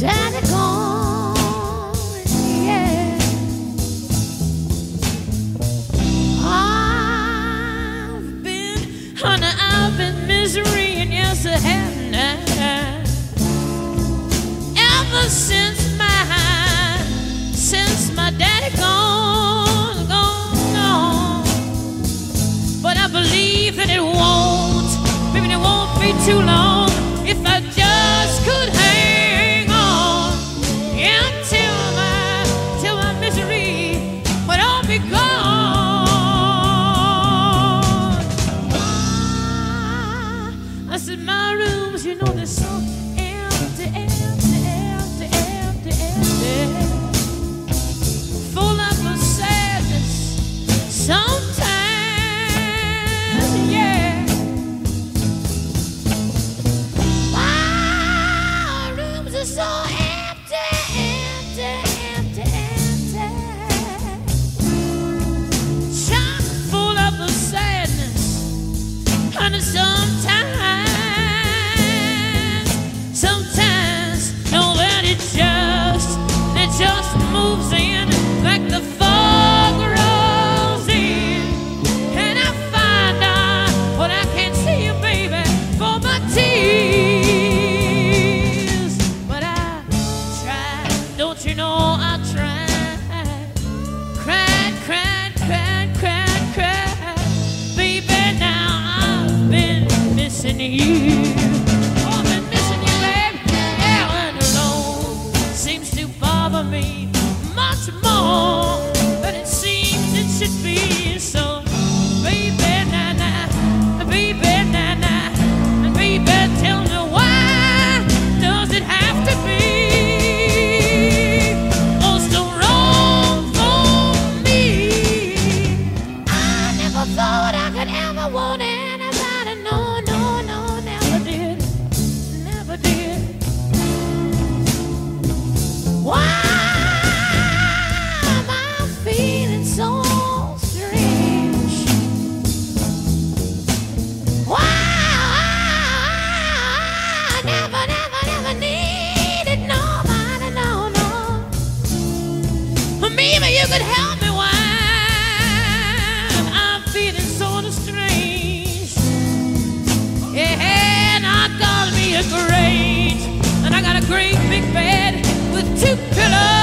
Daddy gone, yeah. I've been, honey, I've been misery, and yes, I have. Ever since my, since my daddy gone, gone, gone. But I believe that it won't, baby, it won't be too long if I. This is my rooms, you know this song. thought I could ever want anybody. No, no, no, never did, never did. Why am I feeling so strange? Why never, never, never needed nobody, no, no. Maybe you could help. just rage. And I got a great big bed with two pillows.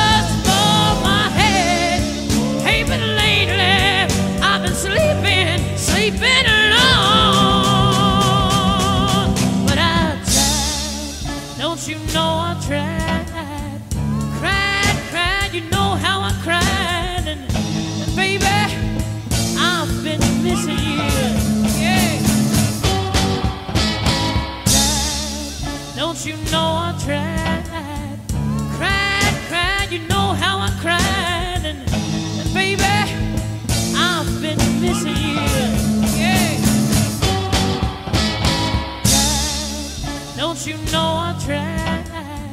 Don't you know I tried?